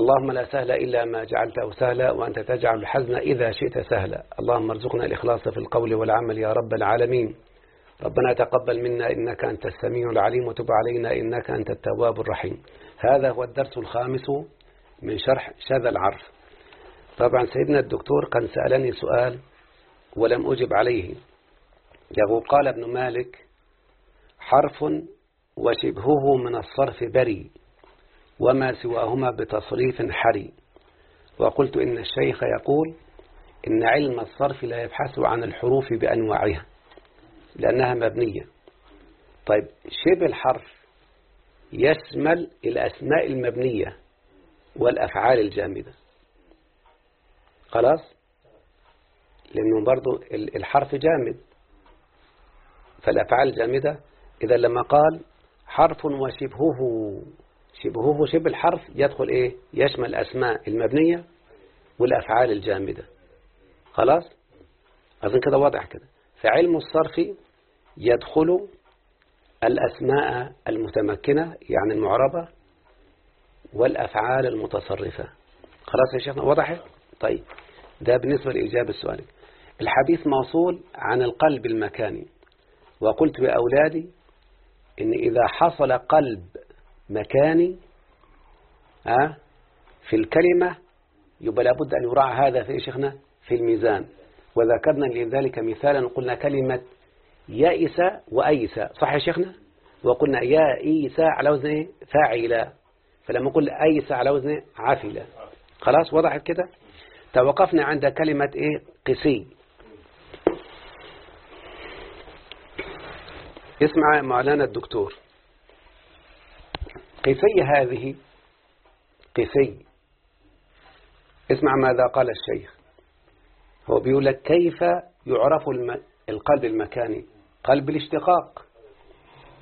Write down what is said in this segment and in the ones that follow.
اللهم لا سهل إلا ما جعلته سهلا وأنت تجعل الحزن إذا شئت سهلا. اللهم ارزقنا الإخلاص في القول والعمل يا رب العالمين. ربنا تقبل منا إنك أنت السميع العليم وتب علينا إنك أنت التواب الرحيم. هذا هو الدرس الخامس من شرح شذا العرف. طبعا سيدنا الدكتور كان سألني سؤال ولم أجب عليه. يقول قال ابن مالك حرف وشبهه من الصرف بري. وما سواهما بتصريف حري. وقلت إن الشيخ يقول إن علم الصرف لا يبحث عن الحروف بأنواعها لأنها مبنية. طيب شبه الحرف يشمل الأسماء المبنية والأفعال الجامدة. خلاص؟ لأنه برضو الحرف جامد. فالأفعال الجامدة إذا لما قال حرف وشبهه شبهه شبه الحرف يدخل إيه؟ يشمل الأسماء المبنية والأفعال الجامدة. خلاص؟ أظن كده واضح كده. فعلم الصرف يدخل الأسماء المتمكنة يعني المعربة والأفعال المتصرفة. خلاص يا شيخنا وضحت طيب ده بالنسبة لإجابة السؤال. الحديث موصول عن القلب المكاني. وقلت لأولادي إن إذا حصل قلب مكاني أه في الكلمة يبقى لابد أن يراعى هذا في شيخنا في الميزان. وذكرنا لذلك مثالا قلنا كلمة يائس وأيس. صح يا شيخنا؟ وقلنا يائس على وزن إيه؟ فاعل فلما قلنا أيس على وزن إيه؟ عافل خلاص وضحت كده؟ توقفنا عند كلمة إيه؟ قسي. اسمع مولانا الدكتور. قسي هذه؟ قسي اسمع ماذا قال الشيخ. هو بيقول لك كيف يعرف الم... القلب المكاني؟ قلب الاشتقاق.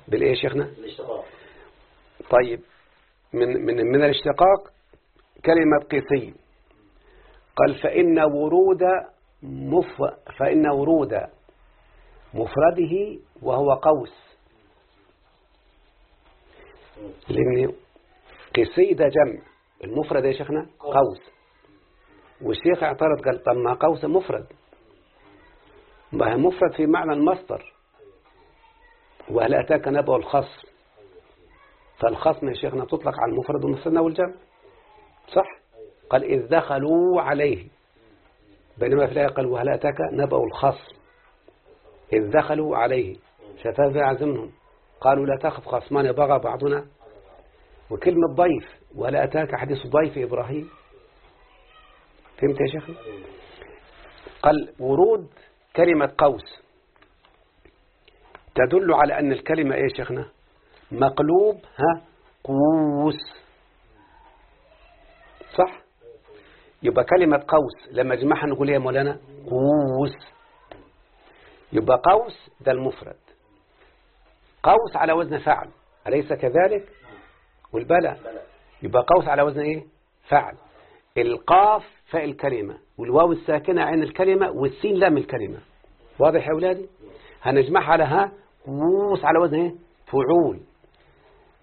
بالإيه شيخنا؟ الاشتقاق. طيب من من من الاشتقاق كلمة قسي قال فإن ورود مف فإن ورود مفرده وهو قوس. لأن قسي ده جمع المفرد يا شيخنا؟ قوس. والشيخ اعترض قال طب ما قوس مفرد. ما هي مفرد في معنى المصدر. وهل أتاك نبأ الخصم؟ فالخصم يا شيخنا تطلق على المفرد والمثنى والجمع صح؟ قال إذ دخلوا عليه. بينما في الآية قال وهل أتاك نبأ الخصم؟ إذ دخلوا عليه. شفاف يعزمهم قالوا لا تخف خصمان بغى بعضنا. وكلمة ضيف ولا أتاك حديث ضيف إبراهيم. فهمت يا شيخ قال ورود كلمة قوس. تدل على أن الكلمة إيه شيخنا؟ مقلوب ها؟ قوس. صح؟ يبقى كلمة قوس لما جمعها نقول يا مولانا؟ قوس. يبقى قوس ده المفرد. قوس على وزن فعل. أليس كذلك؟ والبلاء يبقى قوس على وزن إيه؟ فعل. القاف فاء الكلمة والواو الساكنة عين الكلمة والسين لام الكلمة. واضح يا أولادي؟ هنجمعها على ها قوس على وزن إيه؟ فعول.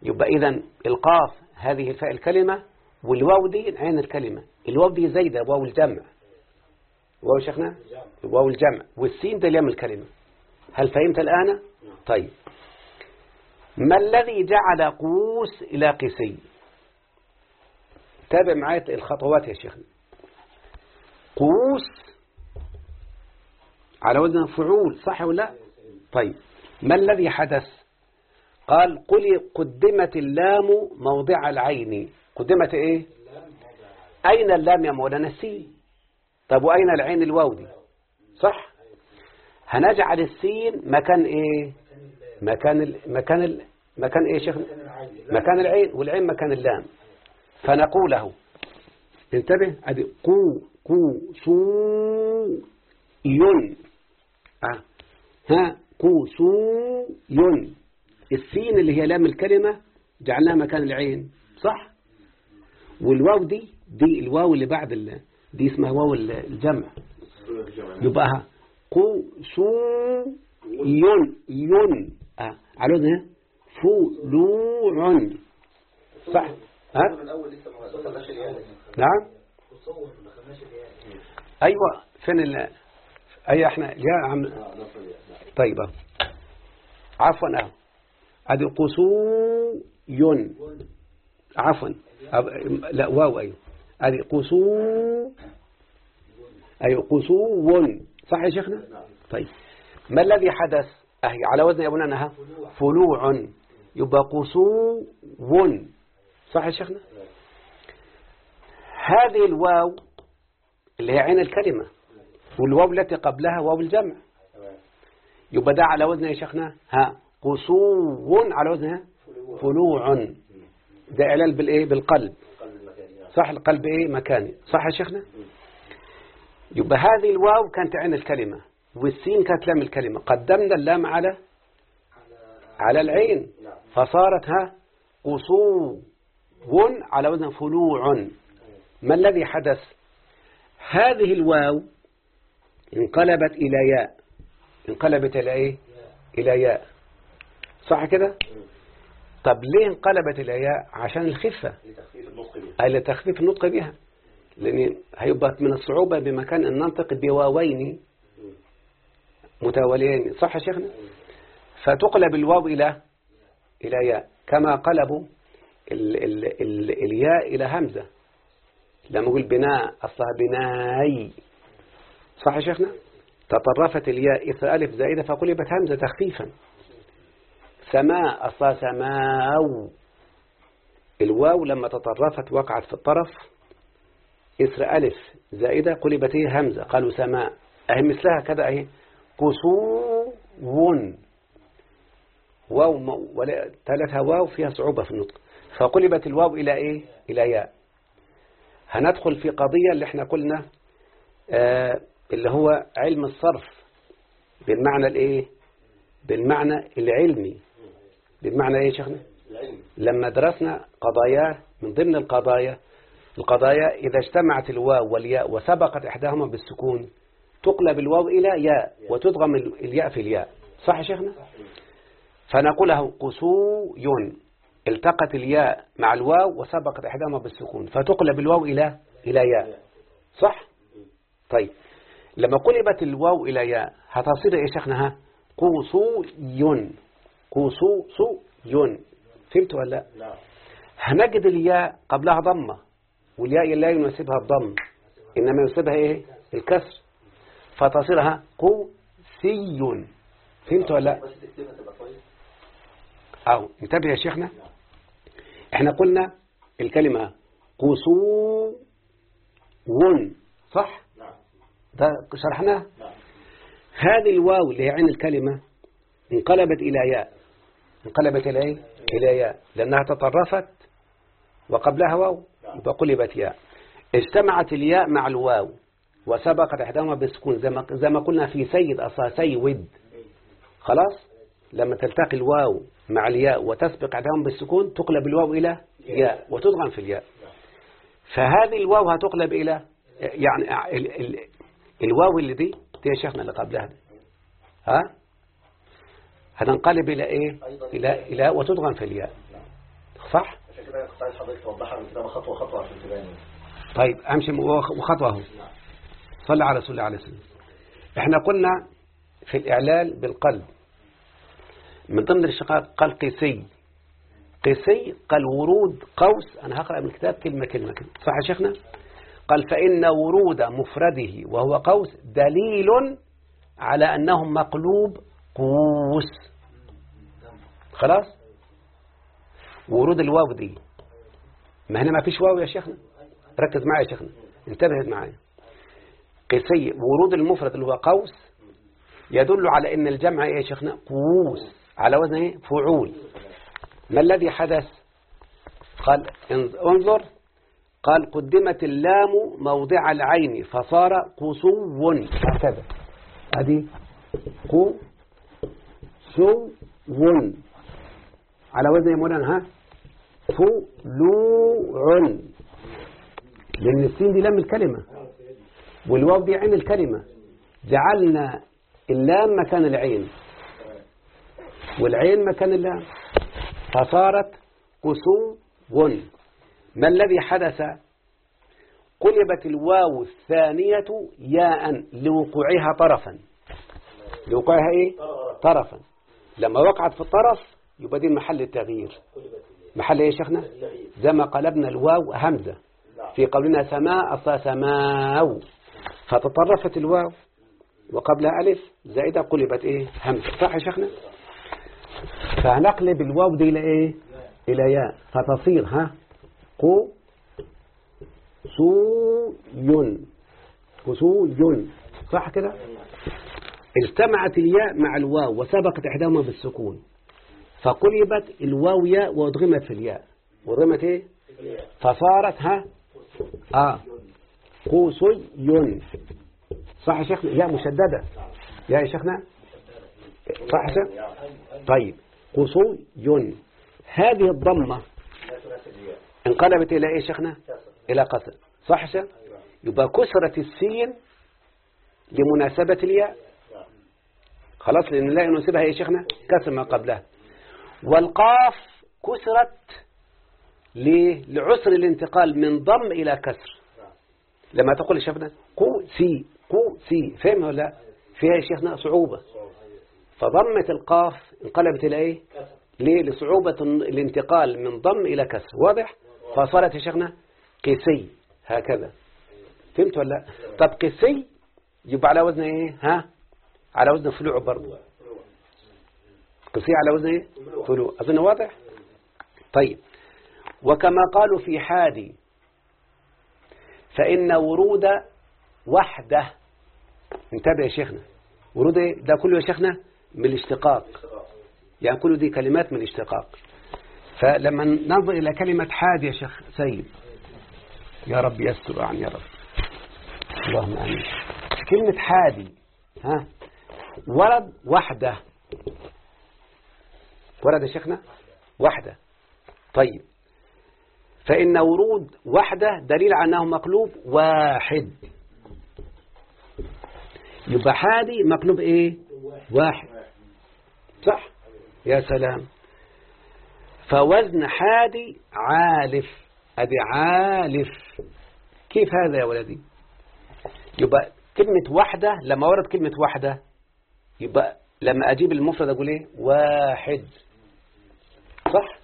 يبقى إذا القاف هذه الفاء الكلمة والواو دي عين الكلمة. الواو دي زايدة واو الجمع. واو شيخنا؟ واو الجمع. والسين ده لام الكلمة. هل فهمت الآن؟ طيب. ما الذي جعل قوس إلى قسي تابع معايا الخطوات يا شيخنا. قوس على وزن فعول صح ولا؟ لا طيب ما الذي حدث؟ قال قل قدمت اللام موضع العين. قدمت إيه؟ أين اللام يا مولانا السين طب وأين العين الواو صح؟ هنجعل السين مكان إيه؟ مكان ال... مكان ال... مكان إيه يا شيخ؟ مكان العين والعين مكان اللام. فنقوله. انتبه ادي قو قو سو ين. آه. ها قوسو ين. السين اللي هي لام الكلمة جعلناها مكان العين صح؟ والواو دي دي الواو اللي بعد ال... دي اسمها واو الجمع. يبقى قوسو ين. ين. آه. على وزن فلوع صح. ها؟ نعم. أيوه. فين ال أي إحنا يا عم طيب. عفوا. أهو. ادي قصو ين عفوا لا واو أيوه. ادي قصو أيوه قصو صح يا شيخنا؟ طيب. ما الذي حدث؟ اهي على وزن يا ابونا فلوع. يبقى قصو صح يا شيخنا؟ هذه الواو اللي هي عين الكلمة والواو التي قبلها واو الجمع. يبقى ده على وزن يا شيخنا؟ ها؟ قصو على وزنها فلوع. ده إعلال بالإيه؟ بالقلب. صح القلب إيه؟ مكاني. صح يا شيخنا؟ يبقى هذه الواو كانت عين الكلمة. والسين كانت لام الكلمة. قدمنا اللام على على العين. فصارت ها قصو على وزن فلوع. ما الذي حدث؟ هذه الواو انقلبت إلى ياء. انقلبت إلى إيه؟ إلى ياء. صح كده؟ طب ليه انقلبت إلى ياء؟ عشان الخفة. لتخفيف النطق بها. لأن هيبقى من الصعوبة بمكان أن ننطق بواوين متواليين صح يا شيخنا؟ فتقلب الواو إلى إلى ياء. كما قلبوا ال ال ال الياء إلى همزة. لما أقول بناء أصلها بناي. صح يا شيخنا؟ تطرفت الياء إثر ألف زائدة فقلبت همزة تخفيفا. سماء أصلها سماو. الواو لما تطرفت وقعت في الطرف إثر ألف زائدة قلبت هي همزة. قالوا سماء. أهي مثلها كذا أهي. قصو واو ثلاثة واو فيها صعوبة في النطق. فقلبت الواو إلى إيه؟ إلى ياء. هندخل في قضية اللي إحنا قلنا آه اللي هو علم الصرف بالمعنى الإيه؟ بالمعنى العلمي. بالمعنى إيه يا شيخنا؟ لما درسنا قضايا من ضمن القضايا القضايا إذا اجتمعت الواو والياء وسبقت إحداهما بالسكون تقلب الواو إلى ياء وتضغم الياء في الياء. صح يا شيخنا؟ فنقوله قسوي التقت الياء مع الواو وسبقت إحداهما بالسكون. فتقلب الواو إلى إلى ياء. صح؟ طيب. لما قلبت الواو إلى ياء هتصير إيه شيخنا قوسوي قوسوي فهمت ولا لا؟ نعم. هنجد الياء قبلها ضمة والياء لا يناسبها الضم إنما يناسبها إيه؟ الكسر. فتصيرها قوسي فهمت ولا لا؟ أو انتبه يا شيخنا. إحنا قلنا الكلمة قصو ون صح؟ ده شرحناه؟ هذه الواو اللي هي عين الكلمة انقلبت إلى ياء. انقلبت إلى إيه؟ إلى ياء. لأنها تطرفت وقبلها واو يبقى قلبت ياء. اجتمعت الياء مع الواو. وسبقت إحداهما بالسكون زي ما زي ما قلنا في سيد أصلا سيود خلاص؟ لما تلتقي الواو مع الياء وتسبق إحداهما بالسكون تقلب الواو إلى ياء وتضغم في الياء. فهذه الواو هتقلب إلى يعني ال ال الواو اللي دي دي يا شيخنا اللي قبلها دي. ها؟ هتنقلب إلى إيه؟ إلى إلى وتضغم في الياء. صح؟ عشان كده كنت عايز حضرتك توضحها كده خطوة خطوة عشان تبان طيب أمشي وخطوة أهو. صلى على رسول الله عليه وسلم. إحنا قلنا في الإعلال بالقلب. من ضمن الاشتقاق قال قيسي. قيسي قال ورود قوس. أنا هقرأ من الكتاب كلمة كلمة كلمة. صح يا شيخنا؟ قال فإن ورود مفرده وهو قوس دليل على أنه مقلوب قوس. خلاص؟ ورود الواو دي. ما هنا ما فيش واو يا شيخنا؟ ركز معي يا شيخنا. انتبه معي قيسي ورود المفرد اللي هو قوس يدل على إن الجمع إيه يا شيخنا؟ قوس. على وزن إيه؟ فعول. ما الذي حدث؟ قال انظر. قال قدمت اللام موضع العين فصار قصو هكذا. ادي قو سو على وزن يا مولانا؟ ها؟ فلوع لأن السين دي لام الكلمة. والواو دي عين الكلمة. جعلنا اللام مكان العين. والعين مكان اللام. فصارت كسو ما الذي حدث؟ قلبت الواو الثانية ياء لوقوعها طرفا. لوقوعها إيه؟ طرفا. لما وقعت في الطرف يبقى دي محل التغيير. محل إيه يا شيخنا؟ زي ما قلبنا الواو همزة. في قولنا سماء أصلا سماو فتطرفت الواو وقبلها ألف زائدة قلبت إيه؟ همزة. صح يا شيخنا؟ فهنقلب الواو دي إلى إيه؟ إلى ياء. فتصير ها؟ قو سو ين قسو ين صح كده؟ اجتمعت الياء مع الواو وسبقت إحداهما بالسكون. فقلبت الواو ياء وأدغمت في الياء. وأدغمت إيه؟ فصارت ها؟ آه. قوسي صح يا شيخنا ياء مشددة. يا يا شيخنا. صح يا شيخ؟ طيب. قوسي هذه الضمة انقلبت إلى إيه شيخنا؟ إلى قصر. صح يا شيخ؟ يبقى كسرت السين لمناسبة الياء. خلاص لأن لا يناسبها يا شيخنا. كسر ما قبلها. والقاف كسرت ليه لعسر الانتقال من ضم إلى كسر. لما تقول يا شيخنا قو سي قو سي. فهم ولا لا؟ فيها يا شيخنا صعوبة. فضمت القاف انقلبت إلى إيه؟ ليه؟ لصعوبة الانتقال من ضم إلى كسر. واضح؟ فصارت يا شيخنا قيسي هكذا. فهمت ولا لا؟ طب قيسي يبقى على وزن إيه؟ ها؟ على وزن فلوع برضه قيسي على وزن إيه؟ فلوع. أظن واضح؟ طيب. وكما قالوا في حادي فإن ورود وحده انتبه يا شيخنا. ورود إيه ده كله يا شيخنا من الاشتقاق. يعني كل دي كلمات من الاشتقاق. فلما ننظر إلى كلمة حاد يا شيخ سيد يا رب يستر عن يا رب. اللهم آمين. كلمة حادي ها؟ ورد وحده. ورد يا شيخنا؟ وحده. طيب. فإن ورود وحده دليل على أنه مقلوب واحد. يبقى حادي مقلوب إيه؟ واحد. صح؟ يا سلام. فوزن حادي عالف. أدي عالف. كيف هذا يا ولدي؟ يبقى كلمة واحدة لما ورد كلمة واحدة يبقى لما أجيب المفرد أقول إيه؟ واحد. صح؟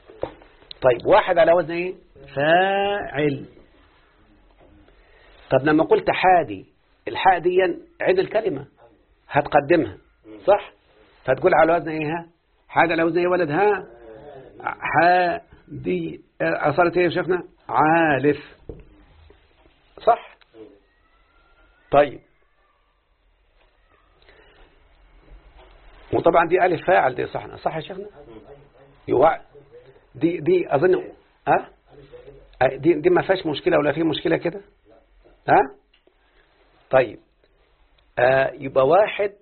طيب واحد على وزن إيه؟ فاعل. طب لما قلت حادي الحاء دي عيد الكلمة. هتقدمها. صح؟ فتقول على وزن إيه ها؟ حاد على وزن إيه ولد ها؟ ح دي أصلت إيه يا شيخنا؟ عالف. صح؟ طيب. وطبعا دي ألف فاعل دي صح؟ صح يا شيخنا؟ يوع دي دي أظن أه؟ دي دي ما فيهاش مشكلة ولا في مشكلة كده؟ ها؟ طيب. آه يبقى واحد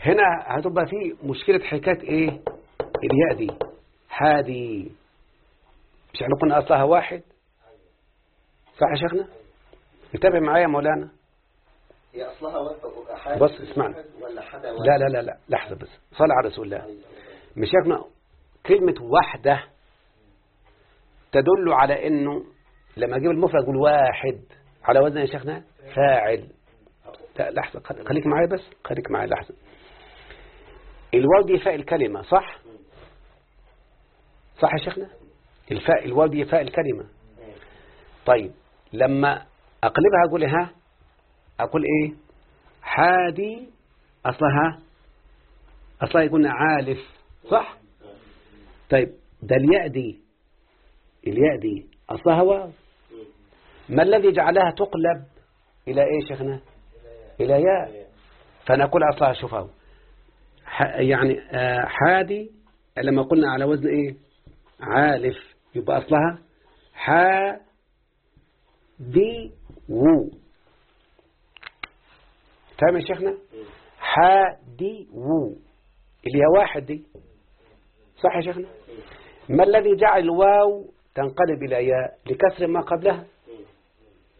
هنا هتبقى في مشكلة حكاية إيه؟ الياء دي. هادي مش إحنا قلنا أصلها واحد؟ صح يا شيخنا؟ انتبه معايا يا مولانا. هي أصلها بص اسمعنا لا لا لا لا لحظة بس. صلى على رسول الله. مش شيخنا كلمة وحدة تدل على إنه لما أجيب المفرد أقول واحد. على وزن يا شيخنا؟ فاعل. لحظة خليك معايا بس. خليك معايا لحظة. الواو دي فاء الكلمة صح؟ صح يا شيخنا؟ الفاء الواو دي فاء الكلمة. طيب لما أقلبها أقول أقول إيه؟ حادي. أصلها أصلها يقولنا عالف صح؟ طيب ده الياء دي الياء دي أصلها واو ما الذي جعلها تقلب إلى إيه شيخنا؟ إلى ياء. فنقول أصلها شوفها يعني حادي لما قلنا على وزن إيه؟ عالف. يبقى أصلها حا دي وو فاهم يا شيخنا؟ حادي و. اللي هي واحد دي. صح يا شيخنا؟ ما الذي جعل الواو تنقلب إلى ياء لكسر ما قبلها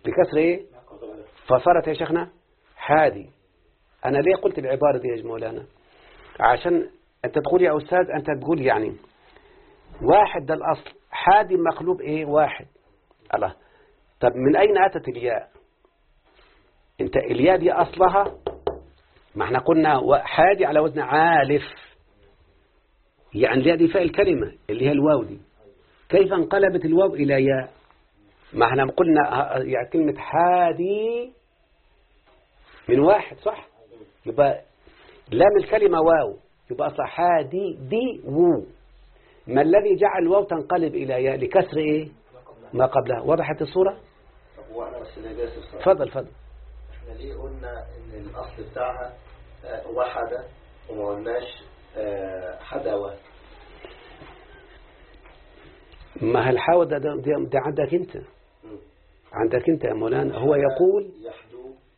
لكسر إيه؟ فصارت يا شيخنا حادي أنا ليه قلت العبارة دي يا مولانا؟ عشان أنت تقول يا أستاذ أنت تقول يعني واحد ده الأصل. حادي مقلوب إيه؟ واحد. الله. طب من أين أتت الياء؟ أنت الياء دي أصلها؟ ما إحنا قلنا حادي على وزن عالف. يعني الياء دي فاء الكلمة اللي هي الواو دي. كيف انقلبت الواو إلى ياء؟ ما إحنا قلنا يعني كلمة حادي من واحد صح؟ يبقى لام الكلمة واو يبقى أصلا حادي دي وو. ما الذي جعل الواو تنقلب إلى ياء؟ لكسر إيه؟ ما قبلها. وضحت الصورة؟ فضل فضل إحنا ليه قلنا إن الأصل بتاعها وحدة وما قلناش آه، حدوة ما هالحاول ده, ده, ده, عندك أنت؟ مم. عندك أنت يا مولانا. هو يقول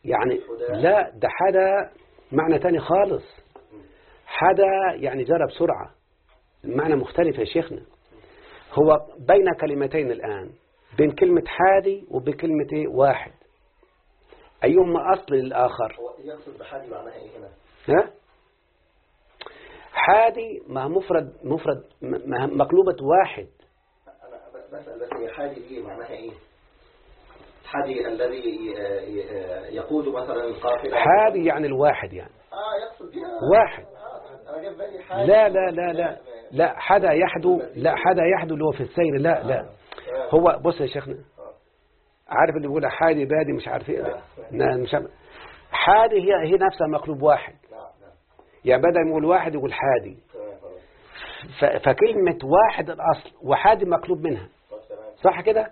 يعني لا ده حدا معنى تاني خالص. حدا يعني جرى بسرعة المعنى مختلف يا شيخنا. هو بين كلمتين الآن بين كلمة حادي وبين كلمة إيه؟ واحد. أيهما أصل للآخر؟ هو يقصد بحادي معناها إيه هنا؟ ها؟ حادي ما مفرد مفرد ما مقلوبة واحد. بسأل حادي دي معناها إيه؟ حادي الذي يقود مثلا قافلة حادي يعني الواحد يعني. آه يقصد بها واحد. آه، لا لا لا لا لا حدا يحدو لا حدا يحدو اللي هو في السير. لا لا. هو بص يا شيخنا عارف اللي بيقول حادي بادي مش عارف إيه؟ مش. حادي هي هي نفسها مقلوب واحد. يعني بدل ما يقول واحد يقول حادي. فكلمة واحد الأصل وحادي مقلوب منها. صح كده؟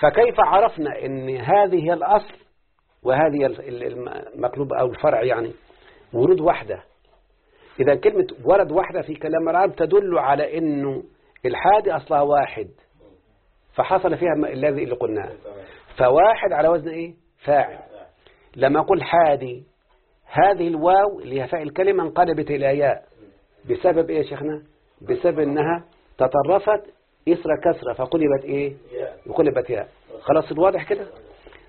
فكيف عرفنا إن هذه هي الأصل وهذه ال- ال- المقلوب أو الفرع يعني؟ ورود واحدة. إذا كلمة ورد واحدة في كلام العرب تدل على أنه الحادي أصلها واحد. فحصل فيها الذي اللي قلناه. فواحد على وزن إيه؟ فاعل. لما أقول حادي هذه الواو اللي هي فاعل الكلمة انقلبت إلى ياء. بسبب إيه يا شيخنا؟ بسبب أنها تطرفت إسر كسرة فقلبت إيه؟ وقلبت ياء. خلاص الواضح كده؟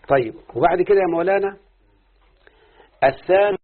طيب وبعد كده يا مولانا الثاني